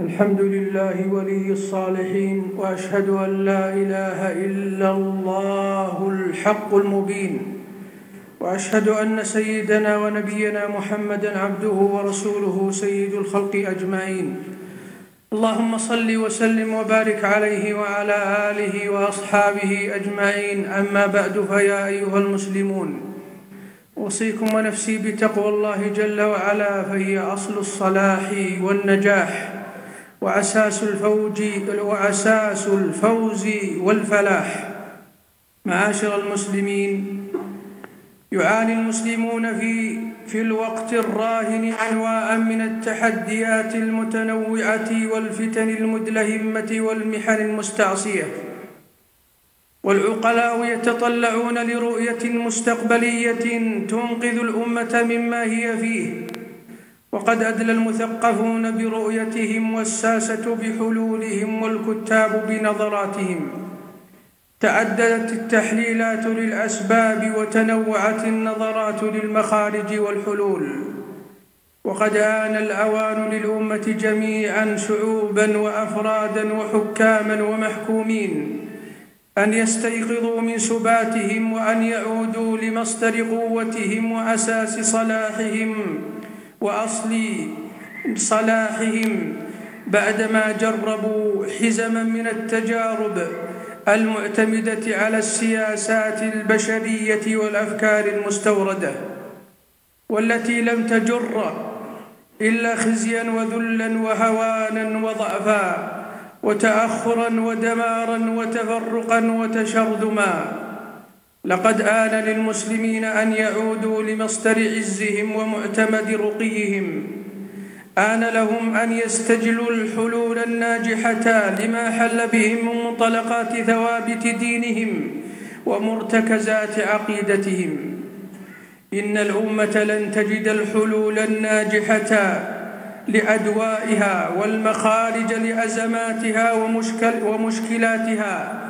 الحمد لله ولي الصالحين وأشهد أن لا إله إلا الله الحق المبين وأشهد أن سيدنا ونبينا محمدا عبده ورسوله سيد الخلق أجمعين. اللهم صل وسلم وبارك عليه وعلى آله وأصحابه أجمعين. أما بعد فيا أيها المسلمون أوصيكم ونفسي بتقوى الله جل وعلا فهي أصل الصلاح والنجاح. وأساس الفوج وأساس الفوز والفلاح. معاشر المسلمين يعاني المسلمون في في الوقت الراهن أنواعا من التحديات المتنوعة والفتن المدلهمة والمحن المستعصية. والعقلاء يتطلعون لرؤية مستقبلية تنقذ الأمة مما هي فيه. وقد أدلى المثقفون برؤيتهم والساسة بحلولهم والكتاب بنظراتهم. تعددت التحليلات للأسباب وتنوعت النظرات للمخارج والحلول. وقد آن الأوان للأمة جميعا شعوبا وأفرادا وحكاما ومحكومين أن يستيقظوا من سباتهم وأن يعودوا لمصدر قوتهم وأساس صلاحهم وأصل صلاحهم بعدما جربوا حزما من التجارب المعتمدة على السياسات البشرية والأفكار المستوردة والتي لم تجر إلا خزيا وذلا وهوانا وضعفا وتأخرا ودمارا وتفرقا وتشرذما. لقد آن للمسلمين أن يعودوا لمصدر عزهم ومعتمد رقيهم. آن لهم أن يستجلوا الحلول الناجحة لما حل بهم من منطلقات ثوابت دينهم ومرتكزات عقيدتهم. إن الأمة لن تجد الحلول الناجحة لأدوائها والمخارج لأزماتها ومشكل ومشكلاتها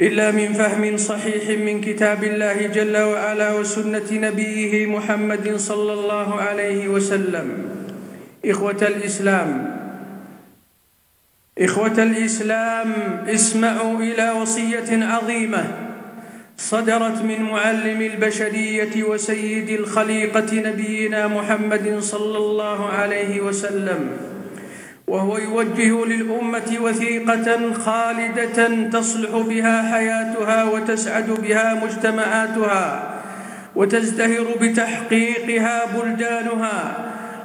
إلا من فهم صحيح من كتاب الله جل وعلا وسنة نبيه محمد صلى الله عليه وسلم. إخوة الإسلام إخوة الإسلام اسمعوا إلى وصية عظيمة صدرت من معلم البشرية وسيد الخليقة نبينا محمد صلى الله عليه وسلم. وهو يوجه للأمة وثيقة خالدة تصلح بها حياتها وتسعد بها مجتمعاتها وتزدهر بتحقيقها بلدانها.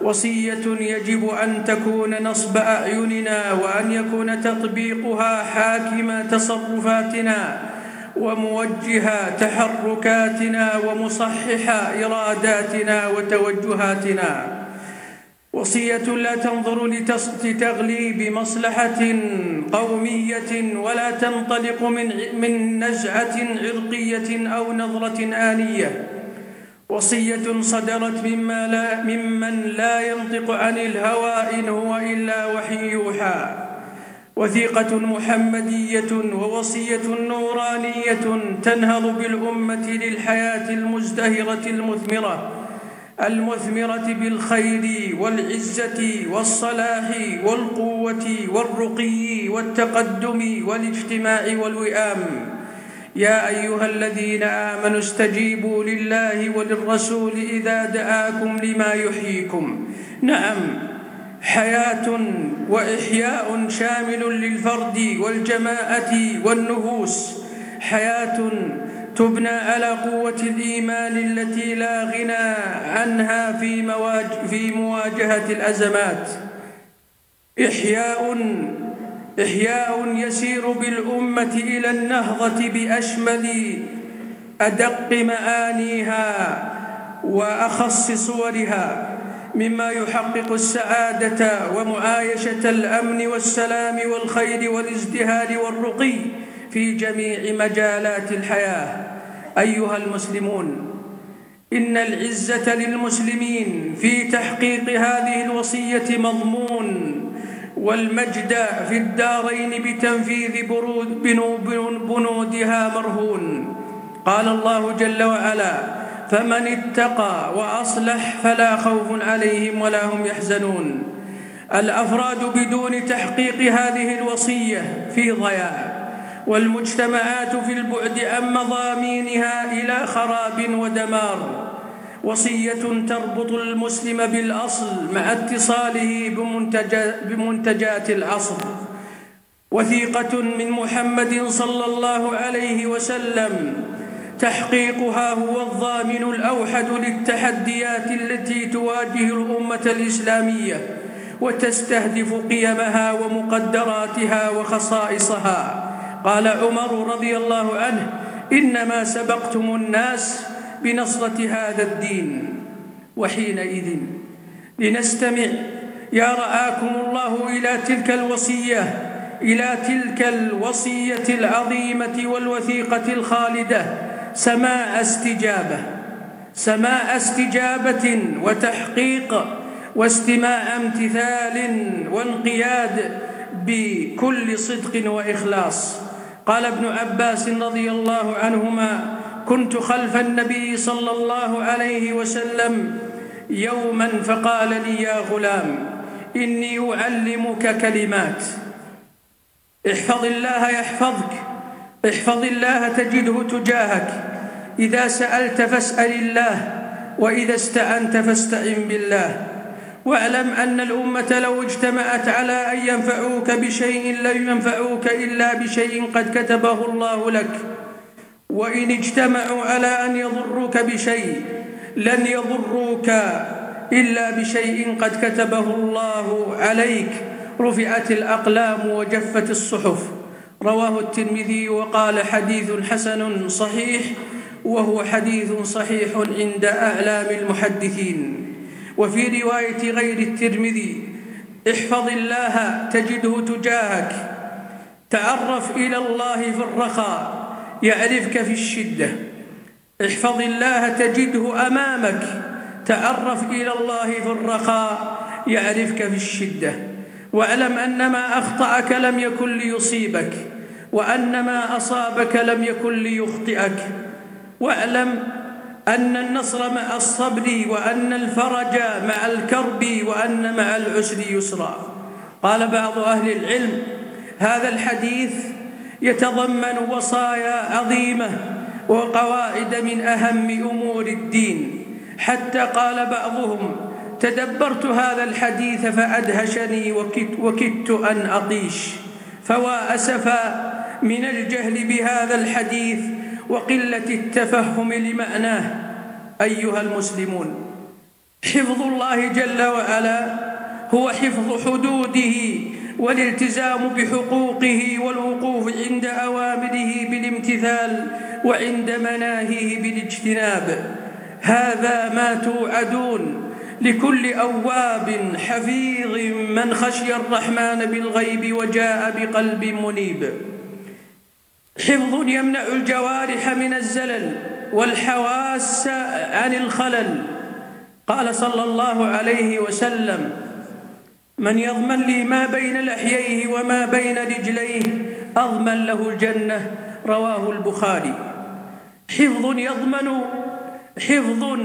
وصية يجب أن تكون نصب أعيننا وأن يكون تطبيقها حاكم تصرفاتنا وموجه تحركاتنا ومصحح إراداتنا وتوجهاتنا. وصية لا تنظر لتغليب مصلحة قومية ولا تنطلق من من نزعة عرقية أو نظرة آنية. وصية صدرت مما لا ممن لا ينطق عن الهوى إن هو إلا وحي يوحى. وثيقة محمدية ووصية نورانية تنهض بالأمة للحياة المزدهرة المثمرة. المثمرة بالخير والعزة والصلاح والقوة والرقي والتقدم والاجتماع والوئام. يا أيها الذين آمنوا استجيبوا لله وللرسول إذا دعاكم لما يحييكم. نعم حياة وإحياء شامل للفرد والجماعة والنفوس. حياة تبنى على قوة الإيمان التي لا غنى عنها في, مواج في مواجهة الأزمات. إحياء إحياء يسير بالأمة إلى النهضة بأشمل أدق معانيها وأخص صورها مما يحقق السعادة ومعايشة الأمن والسلام والخير والازدهار والرقي. في جميع مجالات الحياة أيها المسلمون إن العزة للمسلمين في تحقيق هذه الوصية مضمون والمجد في الدارين بتنفيذ بنودها مرهون. قال الله جل وعلا فمن اتقى وأصلح فلا خوف عليهم ولا هم يحزنون. الأفراد بدون تحقيق هذه الوصية في ضياع. والمجتمعات في البعد عن مضامينها إلى خراب ودمار. وصية تربط المسلم بالأصل مع اتصاله بمنتجات العصر. وثيقة من محمد صلى الله عليه وسلم تحقيقها هو الضامن الأوحد للتحديات التي تواجه الأمة الإسلامية وتستهدف قيمها ومقدراتها وخصائصها. قال عمر رضي الله عنه إنما سبقتم الناس بنصرة هذا الدين وحينئذ لنستمع. يا رآكم الله إلى تلك الوصية إلى تلك الوصية العظيمة والوثيقة الخالدة. سماع استجابة سماع استجابة وتحقيق واستماع امتثال وانقياد بكل صدق وإخلاص. قال ابن عباس رضي الله عنهما كنت خلف النبي صلى الله عليه وسلم يوما فقال لي يا غلام إني أعلمك كلمات احفظ الله يحفظك احفظ الله تجده تجاهك إذا سألت فاسأل الله وإذا استعنت فاستعن بالله. واعلم أن الأمة لو اجتمعت على أن ينفعوك بشيء لن ينفعوك إلا بشيء قد كتبه الله لك. وإن اجتمعوا على أن يضروك بشيء لن يضروك إلا بشيء قد كتبه الله عليك. رفعت الأقلام وجفت الصحف. رواه الترمذي وقال حديث حسن صحيح وهو حديث صحيح عند أعلام المحدثين. وفي رواية غير الترمذي احفظ الله تجده تجاهك تعرف إلى الله في الرخاء يعرفك في الشدة. احفظ الله تجده أمامك تعرف إلى الله في الرخاء يعرفك في الشدة. واعلم أن ما أخطأك لم يكن ليصيبك وأن ما أصابك لم يكن ليخطئك. واعلم أن النصر مع الصبر وأن الفرج مع الكرب وأن مع العسر يسرا. قال بعض أهل العلم هذا الحديث يتضمن وصايا عظيمة وقواعد من أهم أمور الدين. حتى قال بعضهم تدبرت هذا الحديث فأدهشني وكدت أن أطيش. فوا أسفا من الجهل بهذا الحديث وقلة التفهم لمعناه أيها المسلمون. حفظ الله جل وعلا هو حفظ حدوده والالتزام بحقوقه والوقوف عند أوامره بالامتثال وعند مناهيه بالاجتناب. هذا ما توعدون لكل أواب حفيظ من خشي الرحمن بالغيب وجاء بقلب منيب. حفظ يمنع الجوارح من الزلل والحواس عن الخلل. قال صلى الله عليه وسلم من يضمن لي ما بين لحييه وما بين رجليه أضمن له الجنة. رواه البخاري. حفظ يضمن حفظ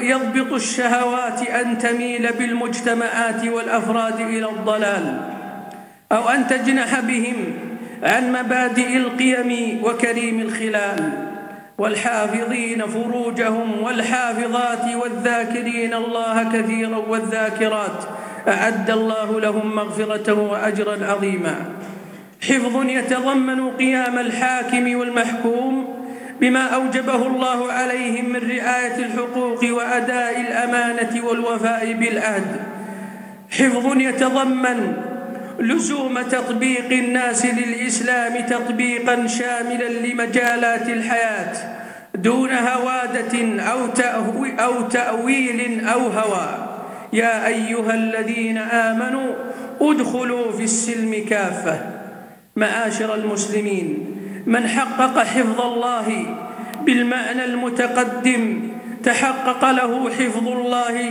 يضبط الشهوات أن تميل بالمجتمعات والأفراد إلى الضلال أو أن تجنح بهم عن مبادئ القيم وكريم الخلال والحافظين فروجهم والحافظات والذاكرين الله كثيرا والذاكرات أعد الله لهم مغفرة وأجرا عظيما. حفظ يتضمن قيام الحاكم والمحكوم بما أوجبه الله عليهم من رعاية الحقوق وأداء الأمانة والوفاء بالعهد. حفظ يتضمن لزوم تطبيق الناس للإسلام تطبيقا شاملا لمجالات الحياة دون هوادة أو, أو تأويل أو هوى. يا أيها الذين آمنوا ادخلوا في السلم كافة. معاشر المسلمين من حقق حفظ الله بالمعنى المتقدم تحقق له حفظ الله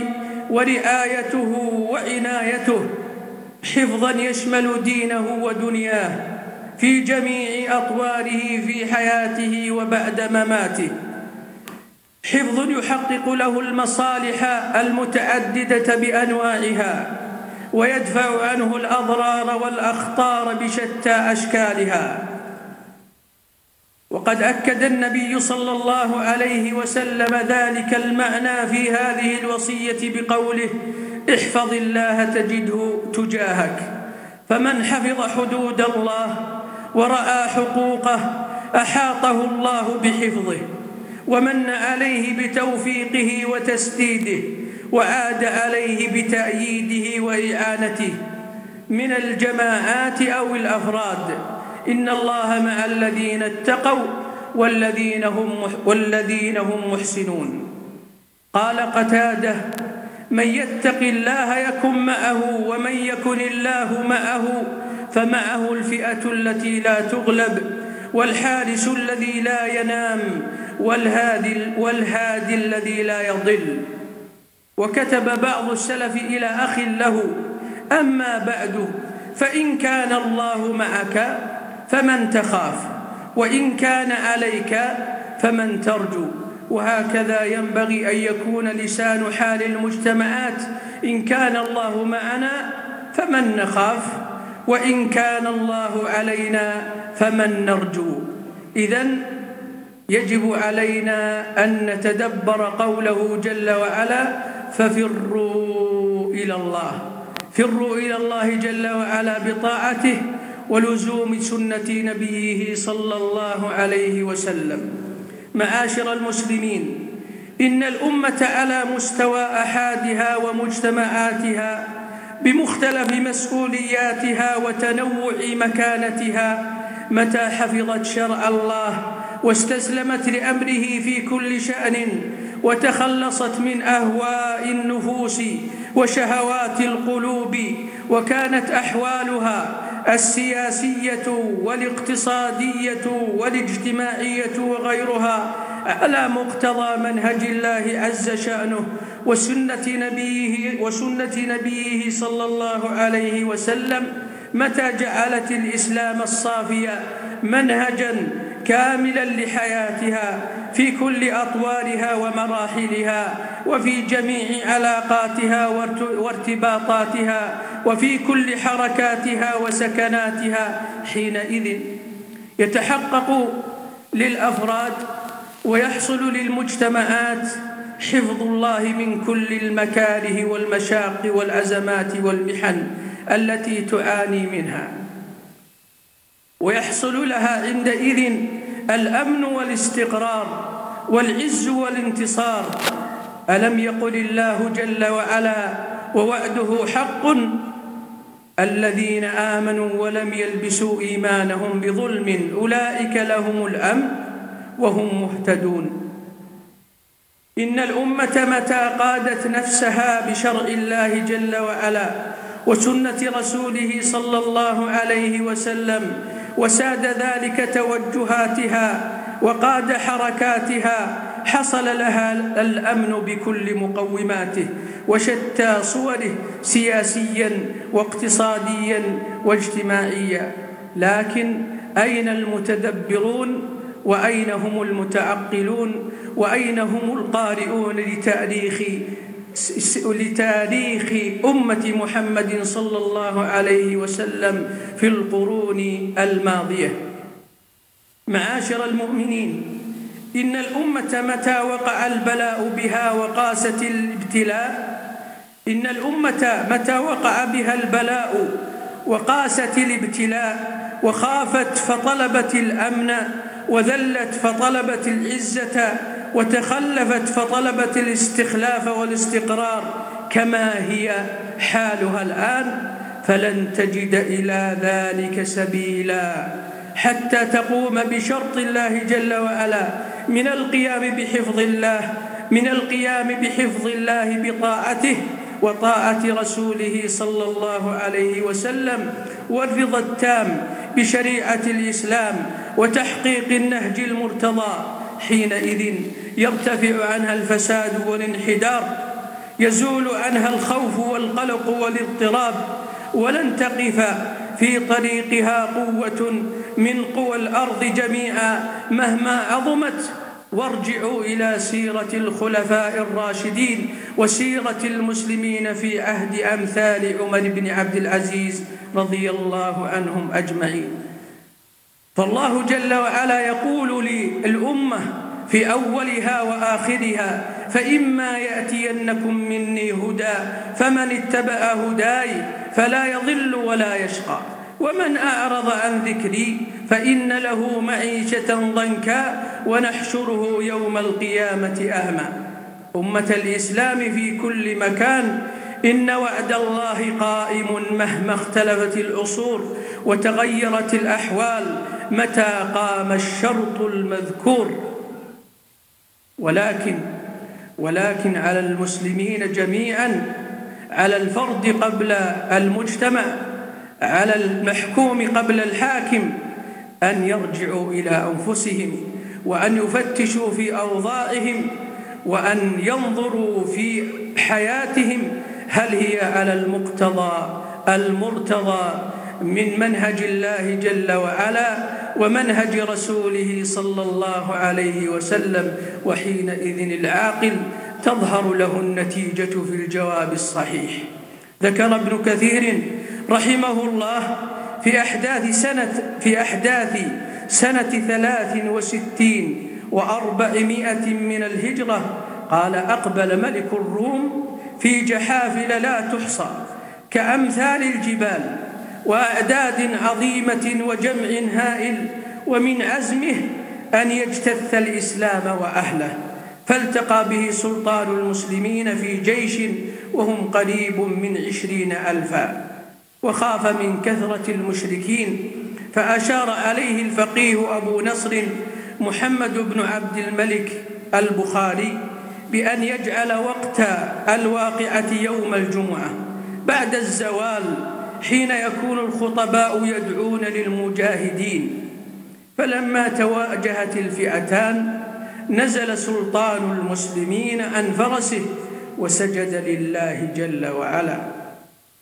ورعايته وعنايته. حفظا يشمل دينه ودنياه في جميع أطواره في حياته وبعد مماته. حفظ يحقق له المصالح المتعددة بأنواعها ويدفع عنه الأضرار والأخطار بشتى أشكالها. وقد أكد النبي صلى الله عليه وسلم ذلك المعنى في هذه الوصية بقوله احفظ الله تجده تجاهك. فمن حفظ حدود الله ورأى حقوقه أحاطه الله بحفظه ومن عليه بتوفيقه وتسديده وعاد عليه بتأييده وإعانته. من الجماعات أو الأفراد إن الله مع الذين اتقوا والذين هم, والذين هم محسنون. قال قتادة من يتق الله يكن معه ومن يكن الله معه فمعه الفئة التي لا تغلب والحارس الذي لا ينام والهادي, والهادي الذي لا يضل. وكتب بعض السلف إلى أخ له أما بعد فإن كان الله معك فمن تخاف وإن كان عليك فمن ترجو. وهكذا ينبغي أن يكون لسان حال المجتمعات إن كان الله معنا فمن نخاف وإن كان الله علينا فمن نرجو. إذا يجب علينا أن نتدبر قوله جل وعلا ففروا إلى الله. فروا إلى الله جل وعلا بطاعته ولزوم سنة نبيه صلى الله عليه وسلم. معاشر المسلمين. إن الأمة على مستوى أحادها ومجتمعاتها بمختلف مسؤولياتها وتنوع مكانتها متى حفظت شرع الله واستسلمت لأمره في كل شأن وتخلصت من أهواء النفوس وشهوات القلوب وكانت أحوالها السياسية والاقتصادية والاجتماعية وغيرها على مقتضى منهج الله عز شأنه وسنة نبيه وسنة نبيه صلى الله عليه وسلم متى جعلت الإسلام الصافية منهجا كاملا لحياتها في كل أطوارها ومراحلها وفي جميع علاقاتها وارتباطاتها وفي كل حركاتها وسكناتها حينئذ يتحقق للأفراد ويحصل للمجتمعات حفظ الله من كل المكاره والمشاق والأزمات والمحن التي تعاني منها. ويحصل لها عندئذ الأمن والاستقرار والعز والانتصار ألم يقل الله جل وعلا ووعده حق الذين آمنوا ولم يلبسوا إيمانهم بظلم أولئك لهم الأمن وهم مهتدون. إن الأمة متى قادت نفسها بشرع الله جل وعلا وسنة رسوله صلى الله عليه وسلم وساد ذلك توجهاتها وقاد حركاتها حصل لها الأمن بكل مقوماته وشتى صوره سياسيا واقتصاديا واجتماعيا. لكن أين المتدبرون؟ وأين هم المتعقلون؟ وأين هم القارئون لتاريخ لتاريخ أمة محمد صلى الله عليه وسلم في القرون الماضية؟ معاشر المؤمنين إن الأمة متى وقع البلاء بها وقاست الابتلاء؟ إن الأمة متى وقع بها البلاء وقاست الابتلاء؟ وخافت فطلبت الأمن وذلت فطلبت العزة وتخلفت فطلبت الاستخلاف والاستقرار. كما هي حالها الآن فلن تجد إلى ذلك سبيلا. حتى تقوم بشرط الله جل وعلا من القيام بحفظ الله من القيام بحفظ الله بطاعته وطاعة رسوله صلى الله عليه وسلم والرضا التام بشريعة الإسلام وتحقيق النهج المرتضى. حينئذ يرتفع عنها الفساد والانحدار يزول عنها الخوف والقلق والاضطراب ولن تقف في طريقها قوة من قوى الأرض جميعا مهما عظمت. وارجعوا إلى سيرة الخلفاء الراشدين وسيرة المسلمين في عهد أمثال عمر بن عبد العزيز رضي الله عنهم أجمعين. فالله جل وعلا يقول للأمة في أولها وآخرها فإما يأتينكم مني هدى فمن اتبع هداي فلا يضل ولا يشقى. ومن أعرض عن ذكري فإن له معيشة ضنكا ونحشره يوم القيامة أعمى أمة الإسلام في كل مكان إن وعد الله قائم مهما اختلفت العصور وتغيرت الأحوال متى قام الشرط المذكور. ولكن ولكن على المسلمين جميعا على الفرد قبل المجتمع على المحكوم قبل الحاكم أن يرجعوا إلى أنفسهم وأن يفتشوا في أوضاعهم وأن ينظروا في حياتهم هل هي على المقتضى المرتضى من منهج الله جل وعلا ومنهج رسوله صلى الله عليه وسلم وحينئذ العاقل تظهر له النتيجة في الجواب الصحيح. ذكر ابن كثير رحمه الله في أحداث سنة في أحداث سنة ثلاث وستين وأربعمائة من الهجرة قال أقبل ملك الروم في جحافل لا تحصى كأمثال الجبال. وأعداد عظيمة وجمع هائل ومن عزمه أن يجتث الإسلام وأهله. فالتقى به سلطان المسلمين في جيش وهم قريب من عشرين ألفا. وخاف من كثرة المشركين فأشار عليه الفقيه أبو نصر محمد بن عبد الملك البخاري بأن يجعل وقت الواقعة يوم الجمعة بعد الزوال حين يكون الخطباء يدعون للمجاهدين. فلما تواجهت الفئتان نزل سلطان المسلمين عن فرسه وسجد لله جل وعلا.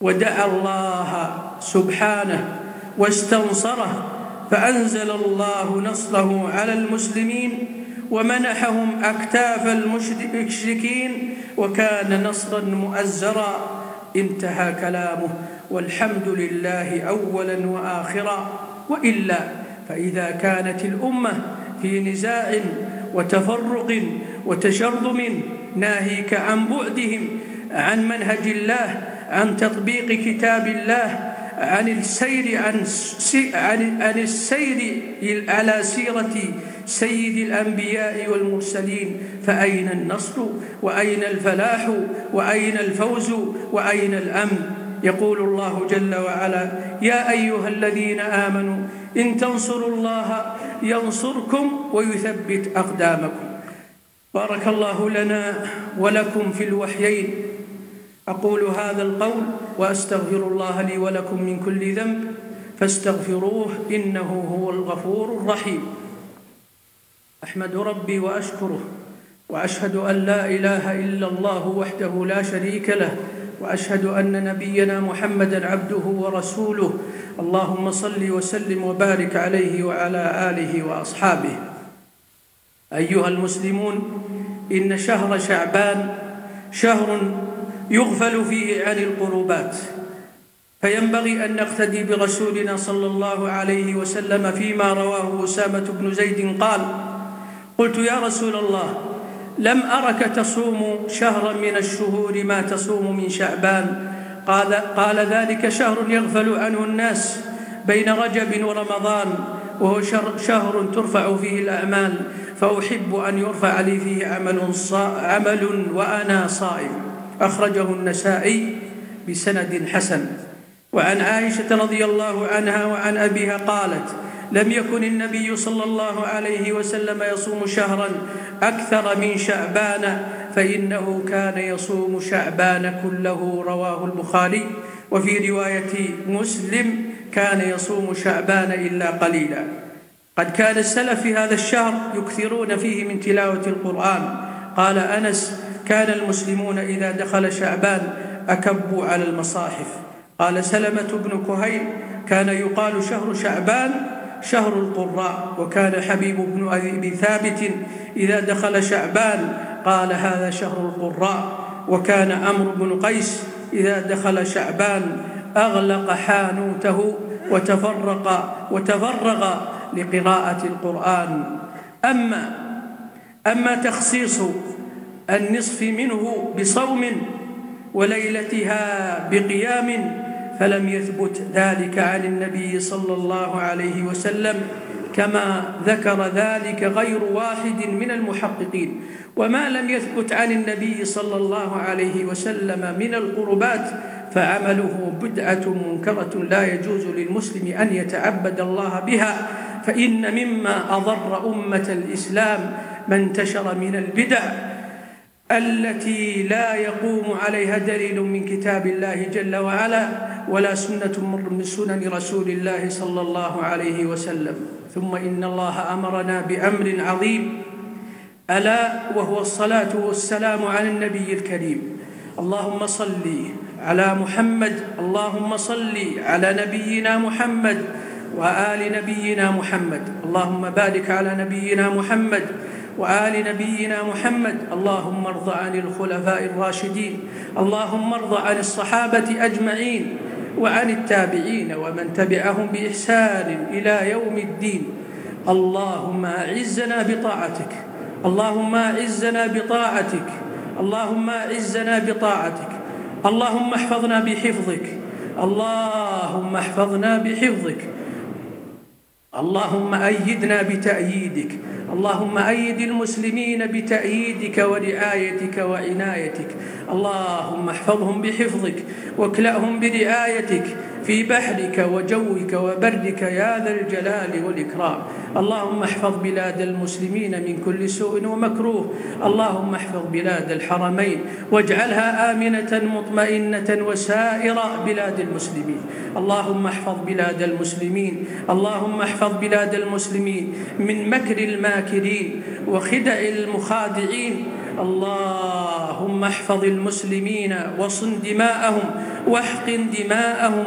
ودعا الله سبحانه واستنصره فأنزل الله نصره على المسلمين ومنحهم أكتاف المشركين وكان نصرا مؤزرا. انتهى كلامه. والحمد لله أولا وآخرا. وإلا فإذا كانت الأمة في نزاع وتفرق وتشرذم ناهيك عن بعدهم عن منهج الله عن تطبيق كتاب الله عن السير عن عن, السير على سيرة سيد الأنبياء والمرسلين. فأين النصر؟ وأين الفلاح؟ وأين الفوز؟ وأين الأمن؟ يقول الله جل وعلا يا أيها الذين آمنوا إن تنصروا الله ينصركم ويثبت أقدامكم. بارك الله لنا ولكم في الوحيين. أقول هذا القول وأستغفر الله لي ولكم من كل ذنب فاستغفروه إنه هو الغفور الرحيم. أحمد ربي وأشكره وأشهد أن لا إله إلا الله وحده لا شريك له وأشهد أن نبينا محمدا عبده ورسوله. اللهم صل وسلم وبارك عليه وعلى آله وأصحابه. أيها المسلمون إن شهر شعبان شهر يغفل فيه عن القربات. فينبغي أن نقتدي برسولنا صلى الله عليه وسلم فيما رواه أسامة بن زيد قال قلت يا رسول الله لم أرك تصوم شهرا من الشهور ما تصوم من شعبان. قال, قال ذلك شهر يغفل عنه الناس بين رجب ورمضان وهو شهر ترفع فيه الأعمال فأحب أن يرفع لي فيه عمل, عمل وأنا صائم. أخرجه النسائي بسند حسن. وعن عائشة رضي الله عنها وعن أبيها قالت لم يكن النبي صلى الله عليه وسلم يصوم شهرا أكثر من شعبان فإنه كان يصوم شعبان كله رواه البخاري. وفي رواية مسلم كان يصوم شعبان إلا قليلا. قد كان السلف في هذا الشهر يكثرون فيه من تلاوة القرآن. قال أنس كان المسلمون إذا دخل شعبان أكبوا على المصاحف. قال سلمة بن كهيل كان يقال شهر شعبان شهر القراء وكان حبيب بن أبي ثابت إذا دخل شعبان قال هذا شهر القراء. وكان أمر بن قيس إذا دخل شعبان أغلق حانوته وتفرق وتفرغ لقراءة القرآن. أما أما تخصيص النصف منه بصوم وليلتها بقيام فلم يثبت ذلك عن النبي صلى الله عليه وسلم كما ذكر ذلك غير واحد من المحققين. وما لم يثبت عن النبي صلى الله عليه وسلم من القربات فعمله بدعة منكرة لا يجوز للمسلم أن يتعبد الله بها فإن مما أضر أمة الإسلام ما انتشر من البدع التي لا يقوم عليها دليل من كتاب الله جل وعلا. ولا سنة من سنن رسول الله صلى الله عليه وسلم. ثم إن الله أمرنا بأمر عظيم. ألا وهو الصلاة والسلام على النبي الكريم. اللهم صل على محمد اللهم صل على نبينا محمد وآل نبينا محمد. اللهم بارك على نبينا محمد وآل نبينا محمد. اللهم ارض عن الخلفاء الراشدين. اللهم ارض عن الصحابة أجمعين. وعن التابعين ومن تبعهم بإحسان إلى يوم الدين. اللهم أعزنا بطاعتك. اللهم أعزنا بطاعتك. اللهم أعزنا بطاعتك. اللهم احفظنا بحفظك. اللهم احفظنا بحفظك. اللهم أيدنا بتأييدك. اللهم أيد المسلمين بتأييدك ورعايتك وعنايتك. اللهم احفظهم بحفظك واكلأهم برعايتك. في بحرك وجوك وبرك يا ذا الجلال والإكرام. اللهم احفظ بلاد المسلمين من كل سوء ومكروه. اللهم احفظ بلاد الحرمين. واجعلها آمنة مطمئنة وسائر بلاد المسلمين. اللهم احفظ بلاد المسلمين. اللهم احفظ بلاد المسلمين من مكر الماكرين وخدع المخادعين اللهم احفظ المسلمين وصن دماءهم واحقن دماءهم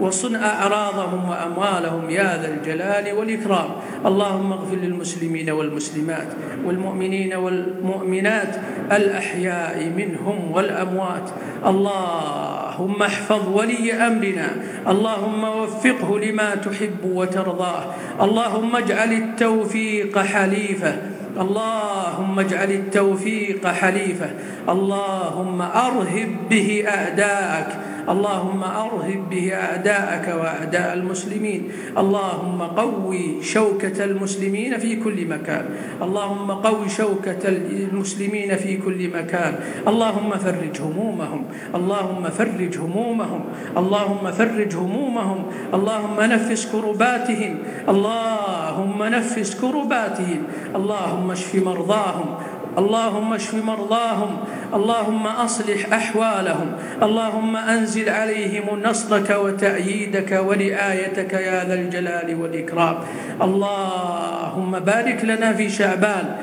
وصن أعراضهم وأموالهم يا ذا الجلال والإكرام. اللهم اغفر للمسلمين والمسلمات والمؤمنين والمؤمنات الأحياء منهم والأموات. اللهم احفظ ولي أمرنا. اللهم وفقه لما تحب وترضاه. اللهم اجعل التوفيق حليفة. اللهم اجعل التوفيق حليفة. اللهم أرهب به أعداءك. اللهم أرهب به أعداءك وأعداء المسلمين. اللهم قوي شوكة المسلمين في كل مكان. اللهم قوي شوكة المسلمين في كل مكان. اللهم فرج همومهم. اللهم فرج همومهم. اللهم فرج همومهم. اللهم نفس كرباتهم. اللهم نفس كرباتهم. اللهم اشف مرضاهم. اللهم اشف مرضاهم اللهم أصلح أحوالهم اللهم أنزل عليهم نصرك وتأييدك ورعايتك يا ذا الجلال والإكرام. اللهم بارك لنا في شعبان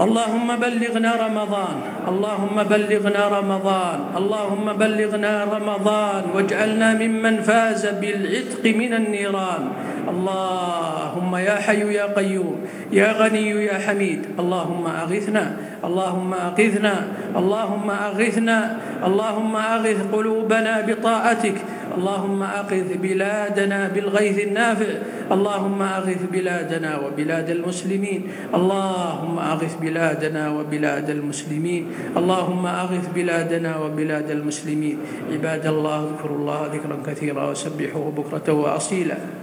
اللهم بلغنا رمضان اللهم بلغنا رمضان اللهم بلغنا رمضان واجعلنا ممن فاز بالعتق من النيران. اللهم يا حي يا قيوم يا غني يا حميد اللهم أغثنا اللهم أغثنا اللهم أغثنا اللهم أغث قلوبنا بطاعتك اللهم أغث بلادنا بالغيث النافع اللهم أغث بلادنا وبلاد المسلمين اللهم أغث بلادنا وبلاد المسلمين اللهم أغث بلادنا وبلاد المسلمين. عباد الله اذكروا الله ذكرا كثيرا وسبحوه بكرة وأصيلا.